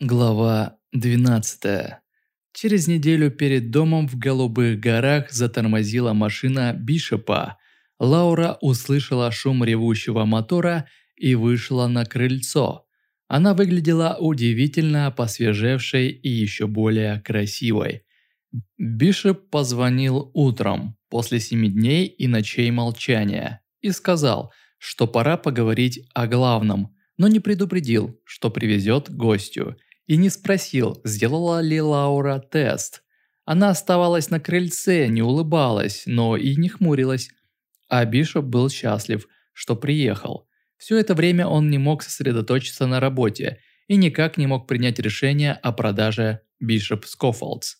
Глава 12. Через неделю перед домом в Голубых горах затормозила машина Бишопа. Лаура услышала шум ревущего мотора и вышла на крыльцо. Она выглядела удивительно посвежевшей и еще более красивой. Бишоп позвонил утром, после семи дней и ночей молчания, и сказал, что пора поговорить о главном, но не предупредил, что привезет гостю – и не спросил, сделала ли Лаура тест. Она оставалась на крыльце, не улыбалась, но и не хмурилась. А Бишоп был счастлив, что приехал. Все это время он не мог сосредоточиться на работе и никак не мог принять решение о продаже Бишоп Скофолдс.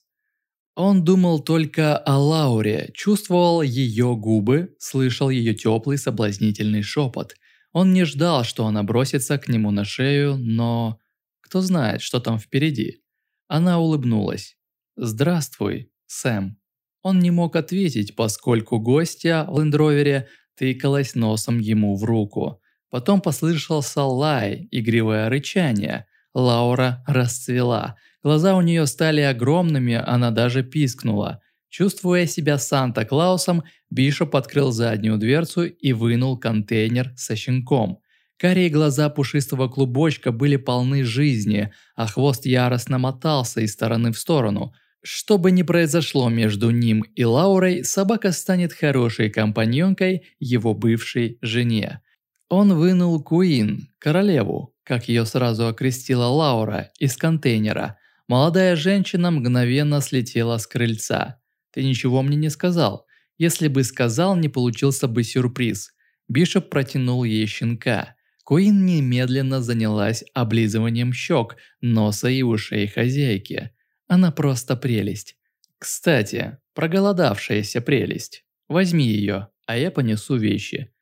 Он думал только о Лауре, чувствовал ее губы, слышал ее теплый соблазнительный шепот. Он не ждал, что она бросится к нему на шею, но... Кто знает, что там впереди. Она улыбнулась. «Здравствуй, Сэм». Он не мог ответить, поскольку гостья в лендровере тыкалась носом ему в руку. Потом послышался лай, игривое рычание. Лаура расцвела. Глаза у нее стали огромными, она даже пискнула. Чувствуя себя Санта-Клаусом, Бишоп открыл заднюю дверцу и вынул контейнер со щенком. Карие глаза пушистого клубочка были полны жизни, а хвост яростно мотался из стороны в сторону. Что бы ни произошло между ним и Лаурой, собака станет хорошей компаньонкой его бывшей жене. Он вынул Куин, королеву, как ее сразу окрестила Лаура, из контейнера. Молодая женщина мгновенно слетела с крыльца. «Ты ничего мне не сказал. Если бы сказал, не получился бы сюрприз». Бишоп протянул ей щенка. Куин немедленно занялась облизыванием щек, носа и ушей хозяйки. Она просто прелесть. Кстати, проголодавшаяся прелесть. Возьми ее, а я понесу вещи.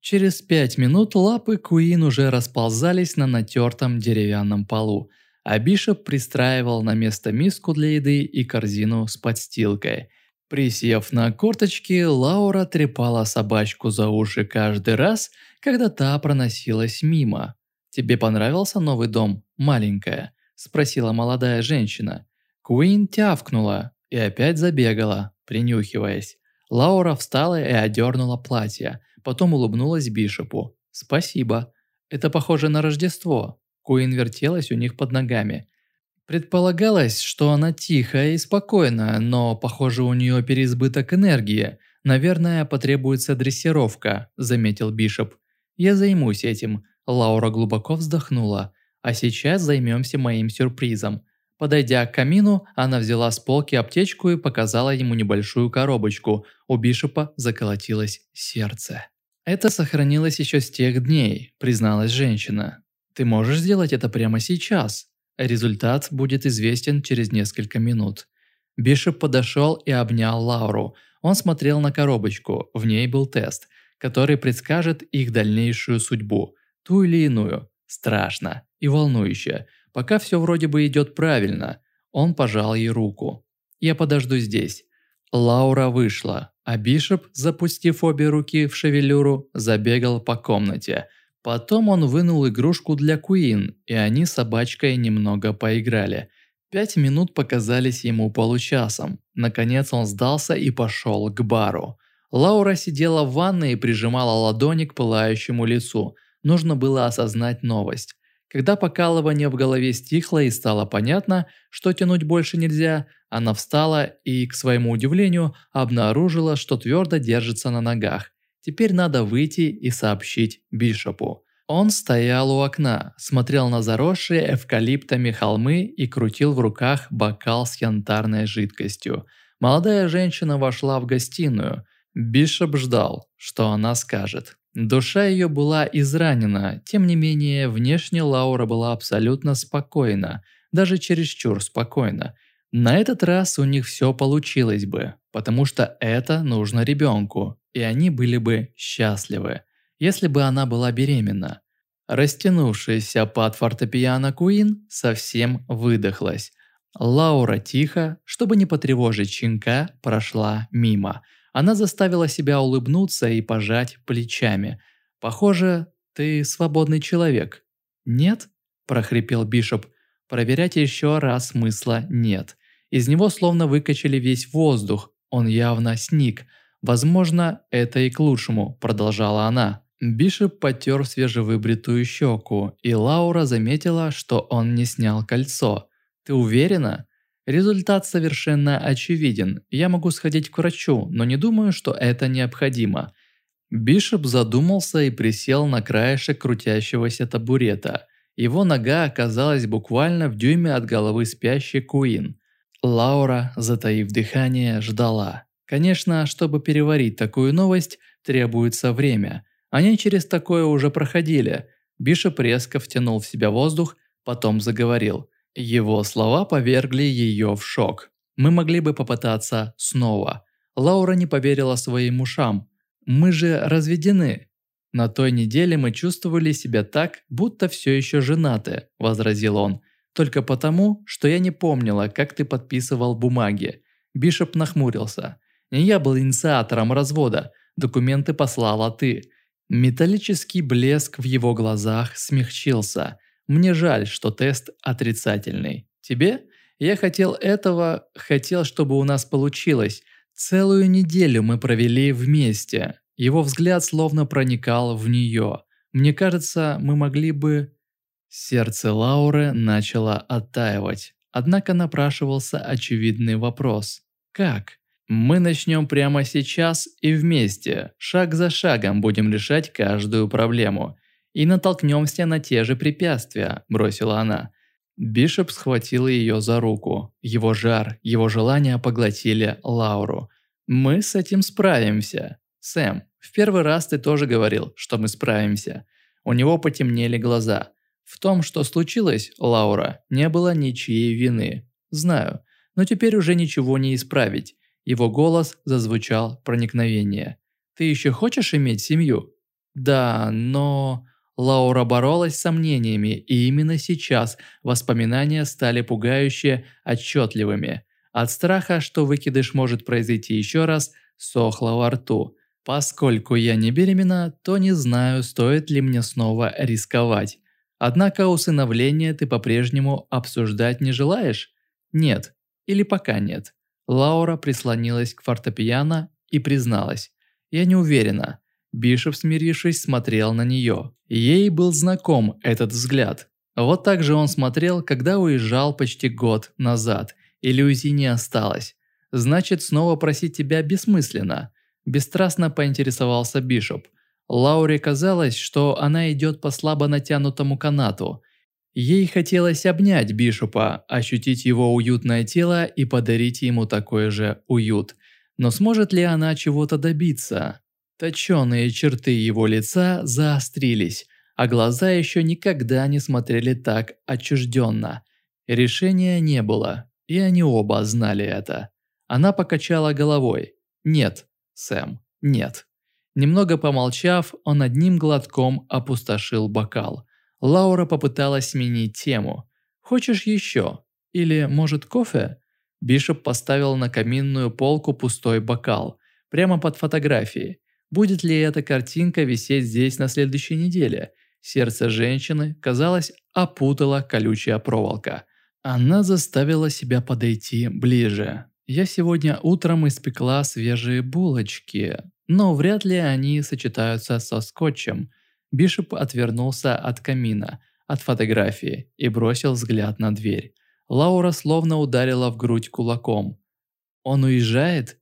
Через пять минут лапы Куин уже расползались на натертом деревянном полу, а Бишоп пристраивал на место миску для еды и корзину с подстилкой. Присев на корточки, Лаура трепала собачку за уши каждый раз – когда та проносилась мимо. «Тебе понравился новый дом, маленькая?» – спросила молодая женщина. Куин тявкнула и опять забегала, принюхиваясь. Лаура встала и одернула платье, потом улыбнулась Бишопу. «Спасибо. Это похоже на Рождество». Куин вертелась у них под ногами. Предполагалось, что она тихая и спокойная, но, похоже, у нее переизбыток энергии. Наверное, потребуется дрессировка, заметил Бишоп. Я займусь этим. Лаура глубоко вздохнула. А сейчас займемся моим сюрпризом. Подойдя к камину, она взяла с полки аптечку и показала ему небольшую коробочку. У Бишопа заколотилось сердце. «Это сохранилось еще с тех дней», – призналась женщина. «Ты можешь сделать это прямо сейчас. Результат будет известен через несколько минут». Бишоп подошел и обнял Лауру. Он смотрел на коробочку, в ней был тест – который предскажет их дальнейшую судьбу, ту или иную. Страшно и волнующе. Пока все вроде бы идет правильно. Он пожал ей руку. «Я подожду здесь». Лаура вышла, а Бишоп, запустив обе руки в шевелюру, забегал по комнате. Потом он вынул игрушку для Куин, и они с собачкой немного поиграли. Пять минут показались ему получасом. Наконец он сдался и пошел к бару. Лаура сидела в ванной и прижимала ладони к пылающему лицу. Нужно было осознать новость. Когда покалывание в голове стихло и стало понятно, что тянуть больше нельзя, она встала и, к своему удивлению, обнаружила, что твердо держится на ногах. Теперь надо выйти и сообщить Бишопу. Он стоял у окна, смотрел на заросшие эвкалиптами холмы и крутил в руках бокал с янтарной жидкостью. Молодая женщина вошла в гостиную – Бишоп ждал, что она скажет. Душа ее была изранена, тем не менее, внешне Лаура была абсолютно спокойна, даже чересчур спокойна. На этот раз у них все получилось бы, потому что это нужно ребенку, и они были бы счастливы, если бы она была беременна. Растянувшаяся под фортепиано Куин совсем выдохлась. Лаура тихо, чтобы не потревожить щенка, прошла мимо – она заставила себя улыбнуться и пожать плечами. «Похоже, ты свободный человек». «Нет?» – прохрипел Бишоп. Проверять еще раз смысла нет. Из него словно выкачали весь воздух, он явно сник. Возможно, это и к лучшему, продолжала она. Бишоп потер свежевыбритую щеку, и Лаура заметила, что он не снял кольцо. «Ты уверена?» Результат совершенно очевиден. Я могу сходить к врачу, но не думаю, что это необходимо. Бишоп задумался и присел на краешек крутящегося табурета. Его нога оказалась буквально в дюйме от головы спящей Куин. Лаура, затаив дыхание, ждала. Конечно, чтобы переварить такую новость, требуется время. Они через такое уже проходили. Бишоп резко втянул в себя воздух, потом заговорил – его слова повергли ее в шок. Мы могли бы попытаться снова. Лаура не поверила своим ушам. Мы же разведены. На той неделе мы чувствовали себя так, будто все еще женаты, возразил он. Только потому, что я не помнила, как ты подписывал бумаги. Бишоп нахмурился. Не я был инициатором развода. Документы послала ты. Металлический блеск в его глазах смягчился. Мне жаль, что тест отрицательный. Тебе? Я хотел этого, хотел, чтобы у нас получилось. Целую неделю мы провели вместе. Его взгляд словно проникал в нее. Мне кажется, мы могли бы... Сердце Лауры начало оттаивать. Однако напрашивался очевидный вопрос. Как? Мы начнем прямо сейчас и вместе, шаг за шагом будем решать каждую проблему и натолкнемся на те же препятствия», – бросила она. Бишоп схватил ее за руку. Его жар, его желания поглотили Лауру. «Мы с этим справимся. Сэм, в первый раз ты тоже говорил, что мы справимся». У него потемнели глаза. В том, что случилось, Лаура, не было ничьей вины. Знаю, но теперь уже ничего не исправить. Его голос зазвучал проникновение. «Ты еще хочешь иметь семью?» «Да, но...» Лаура боролась с сомнениями, и именно сейчас воспоминания стали пугающе отчетливыми. От страха, что выкидыш может произойти еще раз, сохло во рту. Поскольку я не беременна, то не знаю, стоит ли мне снова рисковать. Однако усыновление ты по-прежнему обсуждать не желаешь? Нет. Или пока нет. Лаура прислонилась к фортепиано и призналась. Я не уверена. Бишоп, смирившись, смотрел на нее. Ей был знаком этот взгляд. Вот так же он смотрел, когда уезжал почти год назад. Иллюзий не осталось. Значит, снова просить тебя бессмысленно. Бесстрастно поинтересовался Бишоп. Лауре казалось, что она идет по слабо натянутому канату. Ей хотелось обнять Бишопа, ощутить его уютное тело и подарить ему такой же уют. Но сможет ли она чего-то добиться? Точеные черты его лица заострились, а глаза еще никогда не смотрели так отчужденно. Решения не было, и они оба знали это. Она покачала головой. «Нет, Сэм, нет». Немного помолчав, он одним глотком опустошил бокал. Лаура попыталась сменить тему. «Хочешь еще? Или, может, кофе?» Бишоп поставил на каминную полку пустой бокал, прямо под фотографией. Будет ли эта картинка висеть здесь на следующей неделе? Сердце женщины, казалось, опутала колючая проволока. Она заставила себя подойти ближе. Я сегодня утром испекла свежие булочки, но вряд ли они сочетаются со скотчем. Бишоп отвернулся от камина, от фотографии и бросил взгляд на дверь. Лаура словно ударила в грудь кулаком. «Он уезжает?»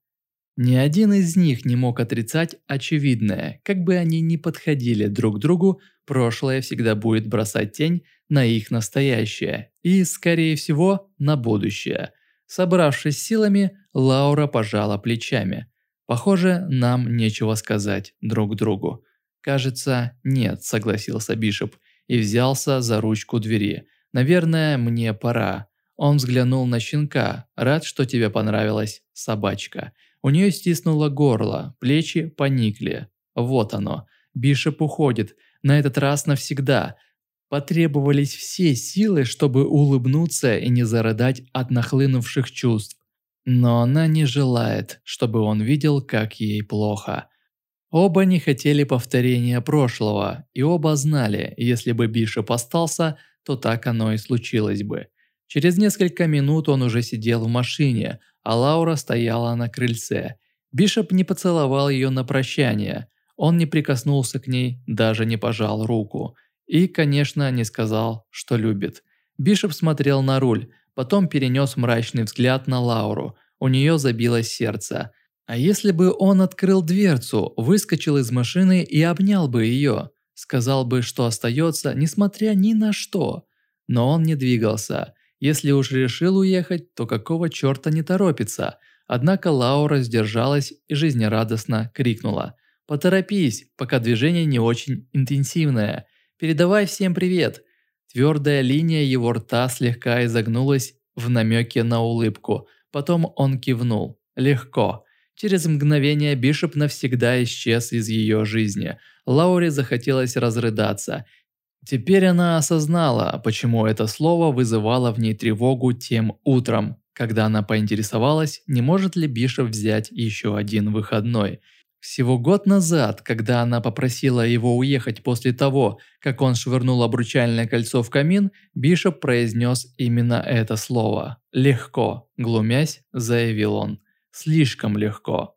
Ни один из них не мог отрицать очевидное, как бы они ни подходили друг к другу, прошлое всегда будет бросать тень на их настоящее и, скорее всего, на будущее. Собравшись силами, Лаура пожала плечами. Похоже, нам нечего сказать друг другу. Кажется, нет, согласился Бишоп и взялся за ручку двери. Наверное, мне пора. Он взглянул на щенка, рад, что тебе понравилась собачка. У нее стиснуло горло, плечи поникли. Вот оно. Бишоп уходит, на этот раз навсегда. Потребовались все силы, чтобы улыбнуться и не зарыдать от нахлынувших чувств. Но она не желает, чтобы он видел, как ей плохо. Оба не хотели повторения прошлого, и оба знали, если бы Бишоп остался, то так оно и случилось бы. Через несколько минут он уже сидел в машине, а Лаура стояла на крыльце. Бишоп не поцеловал ее на прощание. Он не прикоснулся к ней, даже не пожал руку. И, конечно, не сказал, что любит. Бишоп смотрел на руль, потом перенес мрачный взгляд на Лауру. У нее забилось сердце. А если бы он открыл дверцу, выскочил из машины и обнял бы ее? Сказал бы, что остается, несмотря ни на что. Но он не двигался. Если уж решил уехать, то какого черта не торопится? Однако Лаура сдержалась и жизнерадостно крикнула. «Поторопись, пока движение не очень интенсивное. Передавай всем привет!» Твердая линия его рта слегка изогнулась в намеке на улыбку. Потом он кивнул. Легко. Через мгновение Бишоп навсегда исчез из ее жизни. Лауре захотелось разрыдаться. Теперь она осознала, почему это слово вызывало в ней тревогу тем утром, когда она поинтересовалась, не может ли Бишоп взять еще один выходной. Всего год назад, когда она попросила его уехать после того, как он швырнул обручальное кольцо в камин, Бишоп произнес именно это слово. «Легко», глумясь, заявил он. Слишком легко.